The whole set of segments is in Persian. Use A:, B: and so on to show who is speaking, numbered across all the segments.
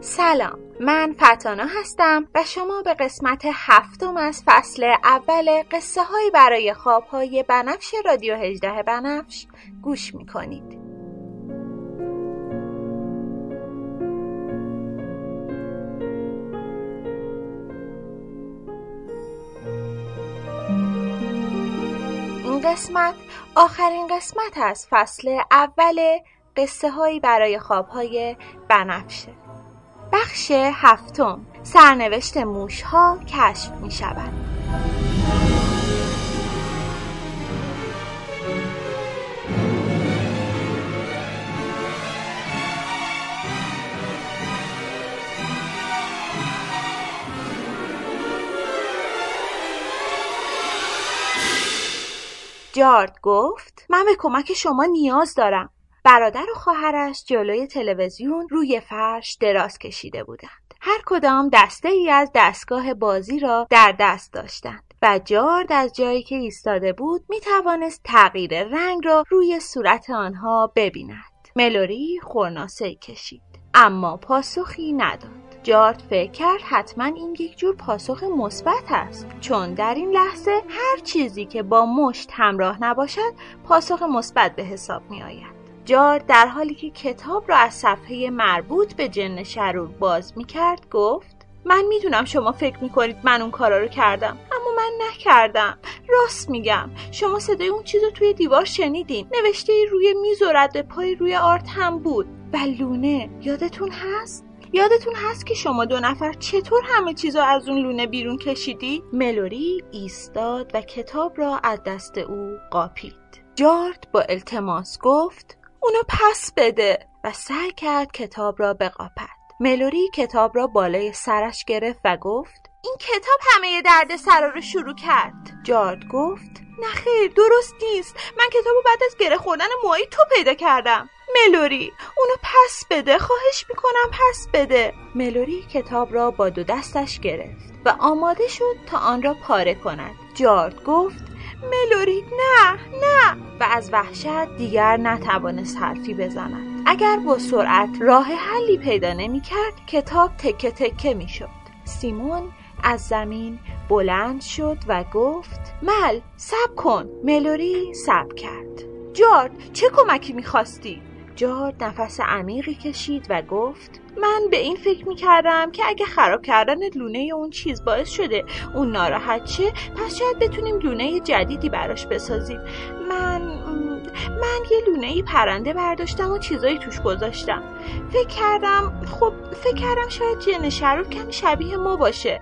A: سلام من فتانا هستم و شما به قسمت هفتم از فصل اول قصه های برای خواب های بنفش رادیو هجده بنفش گوش می کنید. این قسمت آخرین قسمت از فصل اول قصه هایی برای خواب های بنفشه بخش هفتم. سرنوشت موش ها کشف می شود جارد گفت من به کمک شما نیاز دارم. برادر و خواهرش جلوی تلویزیون روی فرش دراز کشیده بودند. هر کدام دسته ای از دستگاه بازی را در دست داشتند و جارد از جایی که ایستاده بود می توانست تغییر رنگ را روی صورت آنها ببیند. ملوری خورناسه کشید اما پاسخی نداد. جارد فکر کرد حتما این یک جور پاسخ مثبت است چون در این لحظه هر چیزی که با مشت همراه نباشد پاسخ مثبت به حساب می آید جارد در حالی که کتاب را از صفحه مربوط به جن شرور باز می کرد گفت من می‌دونم شما فکر می‌کنید من اون کارا رو کردم اما من نکردم راست میگم شما صدای اون چیز رو توی دیوار شنیدین نوشته روی میز و رد پای روی آرت هم بود و لونه یادتون هست یادتون هست که شما دو نفر چطور همه چیزا از اون لونه بیرون کشیدی؟ ملوری ایستاد و کتاب را از دست او قاپید. جارد با التماس گفت اونو پس بده. و سعی کرد کتاب را بقاپد. ملوری کتاب را بالای سرش گرفت و گفت این کتاب همه درد سرا رو شروع کرد. جارد گفت نخیر درست نیست. من کتابو بعد از گره خوردن موهای تو پیدا کردم. ملوری اونو پس بده خواهش می‌کنم پس بده. ملوری کتاب را با دو دستش گرفت و آماده شد تا آن را پاره کند. جارد گفت ملوری نه نه. و از وحشت دیگر نتوانست حرفی بزند. اگر با سرعت راه حلی پیدا نمی‌کرد کتاب تکه تکه می‌شد. سیمون از زمین بلند شد و گفت مل سب کن. ملوری سب کرد. جارد چه کمکی می‌خواستی؟ جارد نفس عمیقی کشید و گفت من به این فکر می‌کردم که اگه خراب کردن لونه اون چیز باعث شده اون ناراحت شه پس شاید بتونیم لونه جدیدی براش بسازیم. من من یه لونه پرنده برداشتم و چیزایی توش گذاشتم. فکر کردم خب فکر کردم شاید جن شروف کمی شبیه ما باشه.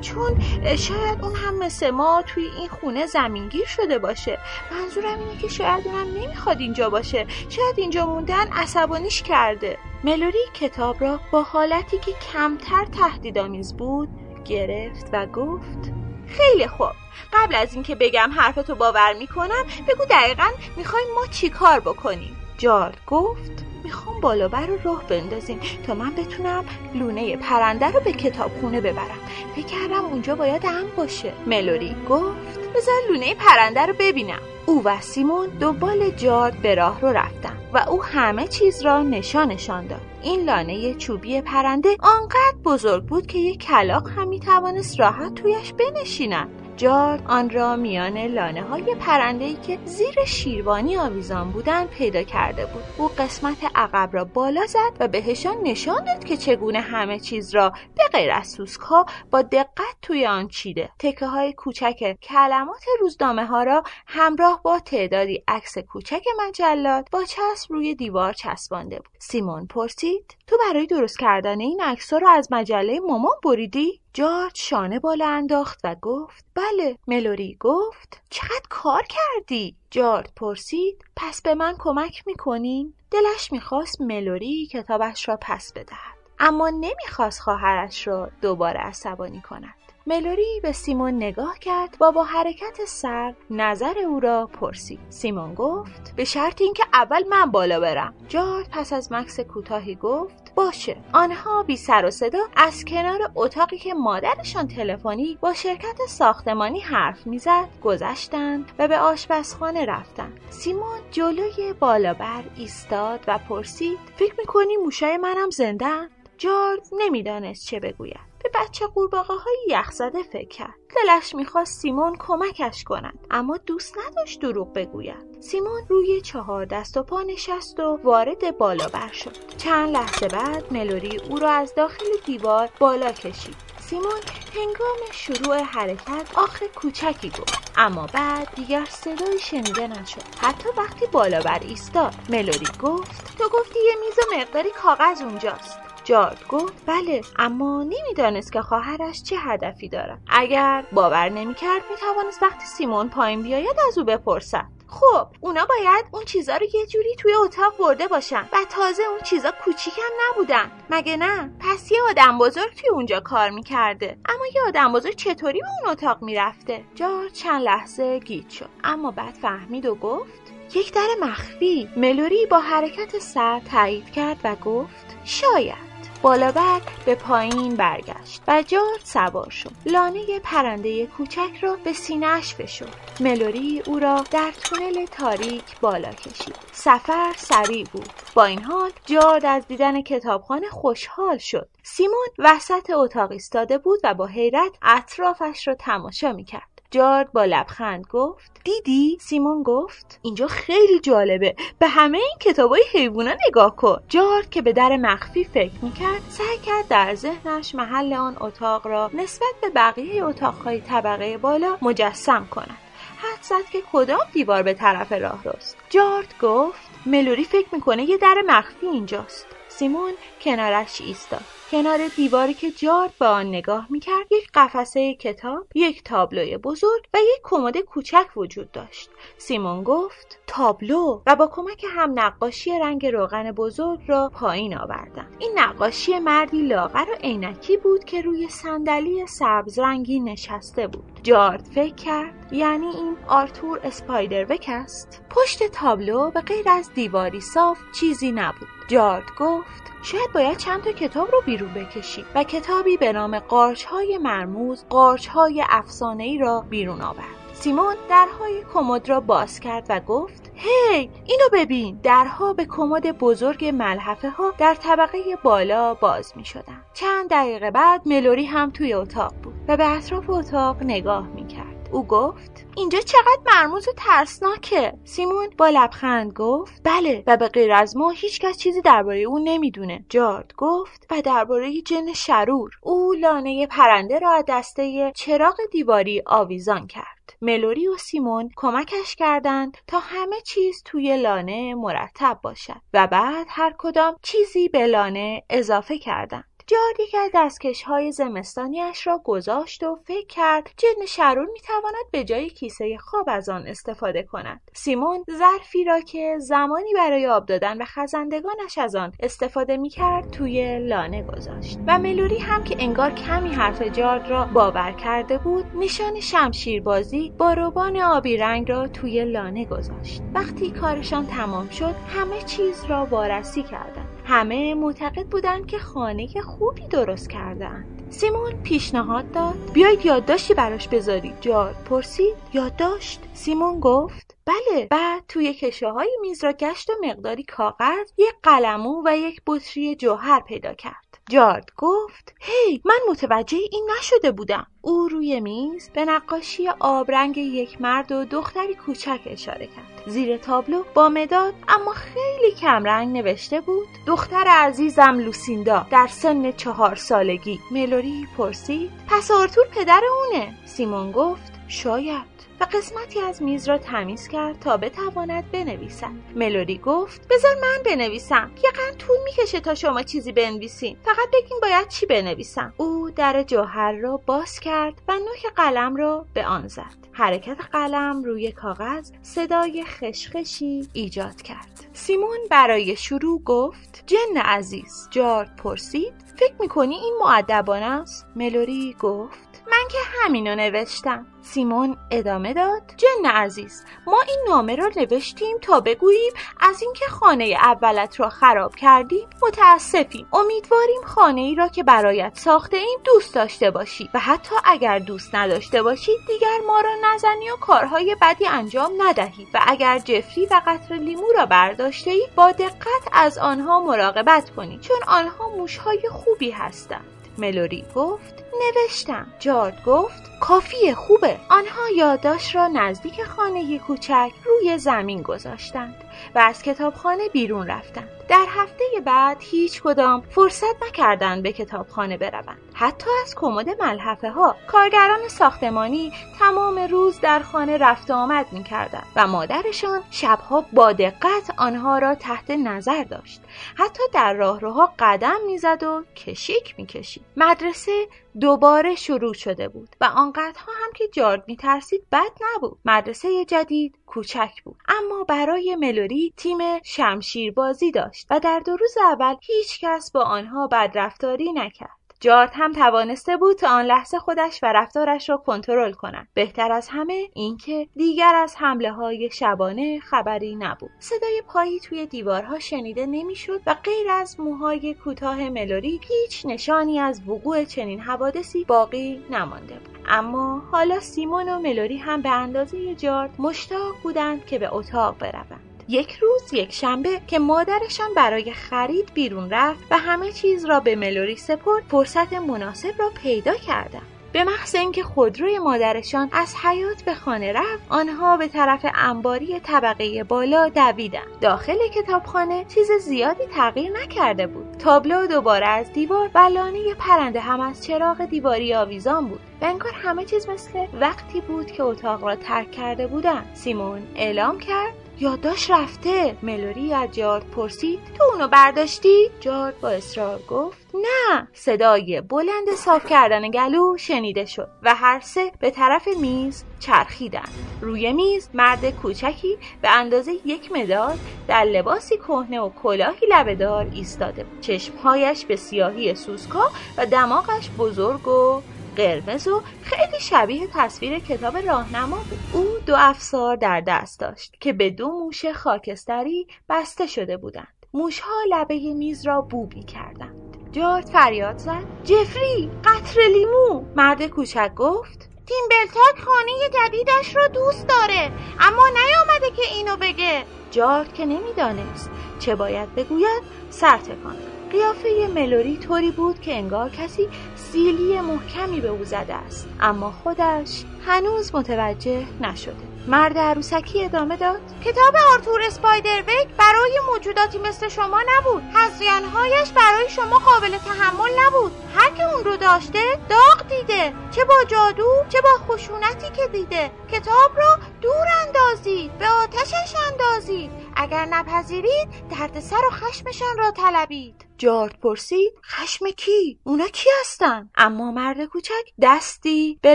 A: چون شاید اون هم مثل ما توی این خونه زمینگیر شده باشه. منظورم اینه که شاید اونم نمی‌خواد اینجا باشه. شاید اینجا موندن عصبانیش کرده. ملوری کتاب را با حالتی که کمتر تهدیدآمیز بود گرفت و گفت خیلی خوب. قبل از اینکه بگم حرفتو باور می‌کنم بگو دقیقا می‌خوایم ما چی کار بکنیم؟ جارد گفت. می‌خوام بالا بر رو راه بندازیم تا من بتونم لونه پرنده رو به کتابخونه ببرم. فکر کردم اونجا باید هم باشه. ملوری گفت بذار لونه پرنده رو ببینم. او و سیمون دنبال جارد به راه رو رفتن و او همه چیز را نشانشان داد. این لانه چوبی پرنده آنقدر بزرگ بود که یک کلاق هم می‌توانست راحت تویش بنشیند. جارد آن را میان لانه های پرنده ای که زیر شیروانی آویزان بودند پیدا کرده بود. او قسمت عقب را بالا زد و بهشان نشان داد که چگونه همه چیز را به غیر از سوسک ها با دقت توی آن چیده. تکه های کوچک کلمات روزنامه ها را همراه با تعدادی عکس کوچک مجلات با چسب روی دیوار چسبانده بود. سیمون پرسید تو برای درست کردن این عکس را از مجله مامان بریدی؟ جارج شانه بالا انداخت و گفت بله ملوری گفت. چقدر کار کردی؟ جارد پرسید. پس به من کمک می‌کنین؟ دلش می‌خواست ملوری کتابش را پس بدهد اما نمی‌خواست خواهرش را دوباره عصبانی کند. ملوری به سیمون نگاه کرد و با حرکت سر نظر او را پرسید. سیمون گفت به شرط اینکه اول من بالا برم. جارد پس از مکس کوتاهی گفت باشه. آنها بی سر و صدا از کنار اتاقی که مادرشان تلفنی با شرکت ساختمانی حرف می‌زد گذشتند و به آشپزخانه رفتند. سیمون جلوی بالابر ایستاد و پرسید فکر می‌کنی موشای منم زنده جارد نمی‌دانست چه بگوید. به بچه قورباغه های یخزده فکر کرد. دلش می‌خواست سیمون کمکش کند اما دوست نداشت دروغ بگوید. سیمون روی چهار دست و پا نشست و وارد بالا بر شد. چند لحظه بعد ملوری او را از داخل دیوار بالا کشید. سیمون هنگام شروع حرکت آخر کوچکی گفت اما بعد دیگر صدایی شنیده نشد. حتی وقتی بالا بر ایستاد ملوری گفت تو گفتی یه میز و مقداری کاغذ اونجاست. جارد گفت بله اما نمی‌دانست که خواهرش چه هدفی دارد. اگر باور نمی‌کرد می‌توانست وقتی سیمون پایین بیاید از او بپرسد. خب اونا باید اون چیزا رو یه جوری توی اتاق برده باشن و تازه اون چیزا کوچیکم نبودن. مگه نه؟ پس یه آدم بزرگ توی اونجا کار می‌کرده. اما یه آدم بزرگ چطوری به اون اتاق می‌رفته؟ جارد چند لحظه گیت شد. اما بعد فهمید و گفت یک در مخفی. ملوری با حرکت سر تایید کرد و گفت شاید. بالابر به پایین برگشت و جارد سوار شد. لانه پرنده کوچک را به سینهاش فشرد. ملوری او را در تونل تاریک بالا کشید. سفر سریع بود. با این حال جارد از دیدن کتابخانه خوشحال شد. سیمون وسط اتاق ایستاده بود و با حیرت اطرافش را تماشا می‌کرد. جارد با لبخند گفت دیدی؟ سیمون گفت اینجا خیلی جالبه. به همه این کتابای حیوونا نگاه کن. جارد که به در مخفی فکر می‌کرد سعی کرد در ذهنش محل آن اتاق را نسبت به بقیه اتاقهای طبقه بالا مجسم کند. حد زد که کدام دیوار به طرف راه راست. جارد گفت ملوری فکر می‌کنه یه در مخفی اینجاست. سیمون کنارش ایستاد. کنار دیواری که جارد به آن نگاه می‌کرد یک قفسه کتاب یک تابلوی بزرگ و یک کمد کوچک وجود داشت. سیمون گفت تابلو؟ و با کمک هم نقاشی رنگ روغن بزرگ را پایین آوردم. این نقاشی مردی لاغر و عینکی بود که روی صندلی سبز رنگی نشسته بود. جارد فکر کرد یعنی این آرتور اسپایدروک است. پشت تابلو به غیر از دیواری صاف چیزی نبود. جارد گفت شاید باید چند تا کتاب رو بیرون بکشی و کتابی به نام قارچ های مرموز قارچ های افسانه را بیرون آورد. سیمون درهای کمد را باز کرد و گفت هی اینو ببین درها به کمد بزرگ ملحفه ها در طبقه بالا باز می شدن. چند دقیقه بعد ملوری هم توی اتاق بود و به اطراف اتاق نگاه می کرد. او گفت اینجا چقدر مرموز و ترسناکه. سیمون با لبخند گفت بله و به غیر از ما هیچکس چیزی درباره او نمی‌دونه. جارد گفت و درباره جن شرور. او لانه پرنده را از دسته چراغ دیواری آویزان کرد. ملوری و سیمون کمکش کردند تا همه چیز توی لانه مرتب باشد و بعد هر کدام چیزی به لانه اضافه کردند. جارد یکی از دستکش های زمستانیش را گذاشت و فکر کرد جن شرور می‌تواند به جای کیسه خواب از آن استفاده کند. سیمون ظرفی را که زمانی برای آب دادن و خزندگانش از آن استفاده می‌کرد توی لانه گذاشت و ملوری هم که انگار کمی حرف جارد را باور کرده بود نشان شمشیربازی با روبان آبی رنگ را توی لانه گذاشت. وقتی کارشان تمام شد همه چیز را وارسی کردند. همه معتقد بودند که خانه خوبی درست کردند سیمون پیشنهاد داد بیایید یادداشتی براش بذاری جارد پرسید. یادداشت؟ سیمون گفت. بله بعد توی کشه های میز را گشت و مقداری کاغذ یک قلمو و یک بطری جوهر پیدا کرد. جارد گفت هی من متوجه این نشده بودم. او روی میز به نقاشی آبرنگ یک مرد و دختری کوچک اشاره کرد. زیر تابلو با مداد اما خیلی کمرنگ نوشته بود. دختر عزیزم لوسیندا در سن چهار سالگی. ملوری پرسید پس آرتور پدر اونه؟ سیمون گفت شاید. و قسمتی از میز را تمیز کرد تا بتواند بنویسد. ملودی گفت بذار من بنویسم. یقن طول می‌کشه تا شما چیزی بنویسین. فقط بگین باید چی بنویسم. او در جوهر را باز کرد و نوک قلم را به آن زد. حرکت قلم روی کاغذ صدای خشخشی ایجاد کرد. سیمون برای شروع گفت جن عزیز جارد پرسید فکر می‌کنی این معدبانه است؟ ملوری گفت من که همینو نوشتم. سیمون ادامه داد. جن عزیز ما این نامه را نوشتیم تا بگوییم از اینکه خانه اولت را خراب کردیم متاسفیم. امیدواریم خانه ای را که برایت ساخته ایم دوست داشته باشی و حتی اگر دوست نداشته باشی دیگر ما را نزنی و کارهای بدی انجام ندهی. و اگر جفری و قطر لیمو را برداشته ای با دقت از آنها مراقبت کنی چون آنها موشهای خوبی هستند. ملوری گفت نوشتم. جارد گفت کافیه خوبه. آنها یادداشت را نزدیک خانه کوچک روی زمین گذاشتند و از کتابخانه بیرون رفتند. در هفته بعد هیچ کدام فرصت نکردند به کتابخانه بروند. حتی از کمد ملحفه ها کارگران ساختمانی تمام روز در خانه رفت آمد می کردند و مادرشان شبها با دقت آنها را تحت نظر داشت. حتی در راهروها قدم می‌زد و کشیک می‌کشید. مدرسه دوباره شروع شده بود و آنقدرها هم که جارد میترسید بد نبود. مدرسه جدید کوچک بود اما برای ملوری تیم شمشیر بازی داشت و در دو روز اول هیچ کس با آنها بدرفتاری نکرد. جارد هم توانسته بود تا آن لحظه خودش و رفتارش را کنترل کند. بهتر از همه اینکه دیگر از حمله های شبانه خبری نبود. صدای پایی توی دیوارها شنیده نمی‌شد و غیر از موهای کوتاه ملوری هیچ نشانی از وقوع چنین حوادثی باقی نمانده بود. اما حالا سیمون و ملوری هم به اندازه جارد مشتاق بودند که به اتاق بروند. یک روز یک شنبه که مادرشان برای خرید بیرون رفت و همه چیز را به ملوری سپرد فرصت مناسب را پیدا کردند. به محض اینکه خودروی مادرشان از حیات به خانه رفت آنها به طرف انباری طبقه بالا دویدند. داخل کتابخانه چیز زیادی تغییر نکرده بود. تابلو دوباره از دیوار و لانه پرنده هم از چراغ دیواری آویزان بود. و انگار همه چیز مثل وقتی بود که اتاق را ترک کرده بودند. سیمون اعلام کرد یادداشت رفته. ملوری از جارد پرسید تو اونو برداشتی؟ جارد با اصرار گفت نه. صدای بلند صاف کردن گلو شنیده شد و هر سه به طرف میز چرخیدند روی میز مرد کوچکی به اندازه یک مداد در لباسی کهنه و کلاهی لبهدار ایستاده بود. چشمهایش به سیاهی سوسکا و دماغش بزرگ و قرمز و خیلی شبیه تصویر کتاب راهنما بود. او دو افسار در دست داشت که به دو موش خاکستری بسته شده بودند. موشها لبه میز را بوبی کردند جارد فریاد زد. جفری قطر لیمو. مرد کوچک گفت. تیم بلتاک خانه جدیدش را دوست داره اما نیامده که اینو بگه. جارد که نمی‌دانست چه باید بگوید سر تکان قیافه ملوری طوری بود که انگار کسی سیلی محکمی به او زده است. اما خودش هنوز متوجه نشده. مرد عروسکی ادامه داد. کتاب آرتور اسپایدرویک برای موجوداتی مثل شما نبود. هزیانهایش برای شما قابل تحمل نبود. هر که اون رو داشته داغ دیده. چه با جادو چه با خشونتی که دیده. کتاب را دور اندازید به آتشش اندازید. اگر نپذیرید دردسر و خشمشان را طلبید. جارد پرسید خشم کی؟ اونا کی هستن؟ اما مرد کوچک دستی به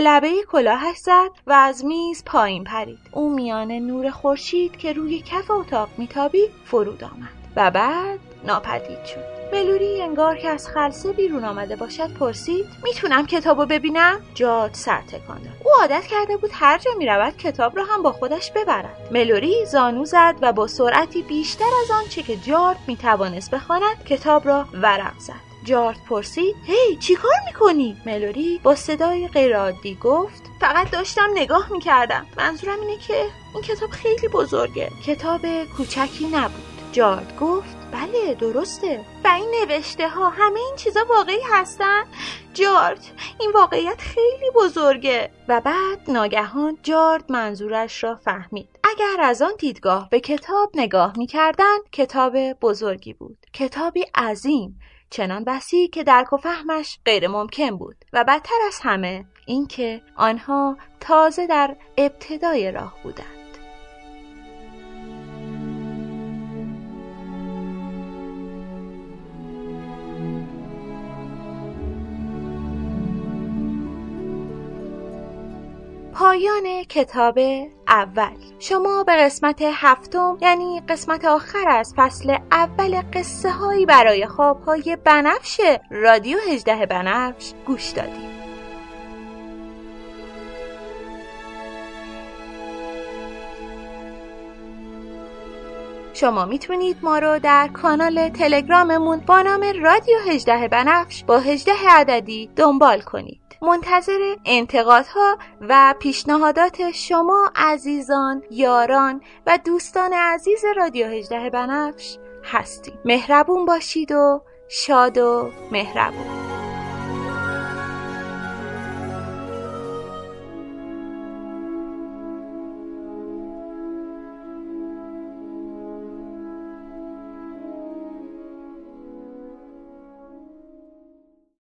A: لبه کلاهش زد و از میز پایین پرید. او میان نور خورشید که روی کف اتاق میتابید فرود آمد و بعد ناپدید شد. ملوری انگار که از خلصه بیرون آمده باشد پرسید می‌تونم کتابو ببینم؟ جاد سر تکان داد. او عادت کرده بود هر جا می‌رود کتاب را هم با خودش ببرد. ملوری زانو زد و با سرعتی بیشتر از آنچه که جارد می‌توانست بخواند کتاب را ورق زد. جارد پرسید هی چی کار می‌کنی؟ ملوری با صدای غیرعادی گفت فقط داشتم نگاه می‌کردم. منظورم اینه که این کتاب خیلی بزرگه. کتاب کوچکی نبود. جارد گفت بله درسته. و این نوشته ها همه این چیزا واقعی هستن؟ جارد این واقعیت خیلی بزرگه. و بعد ناگهان جارد منظورش را فهمید. اگر از آن دیدگاه به کتاب نگاه می کردن کتاب بزرگی بود. کتابی عظیم چنان وسیع که درک و فهمش غیر ممکن بود. و بدتر از همه اینکه آنها تازه در ابتدای راه بودند. پایان کتاب اول. شما به قسمت هفتم یعنی قسمت آخر از فصل اول قصه هایی برای خواب های بنفش رادیو 18 بنفش گوش دادید. شما می‌تونید ما رو در کانال تلگراممون با نام رادیو 18 بنفش با 18 عددی دنبال کنید. منتظر انتقادها و پیشنهادات شما عزیزان، یاران و دوستان عزیز رادیو 18 بنفش هستیم. مهربون باشید و شاد و مهربون.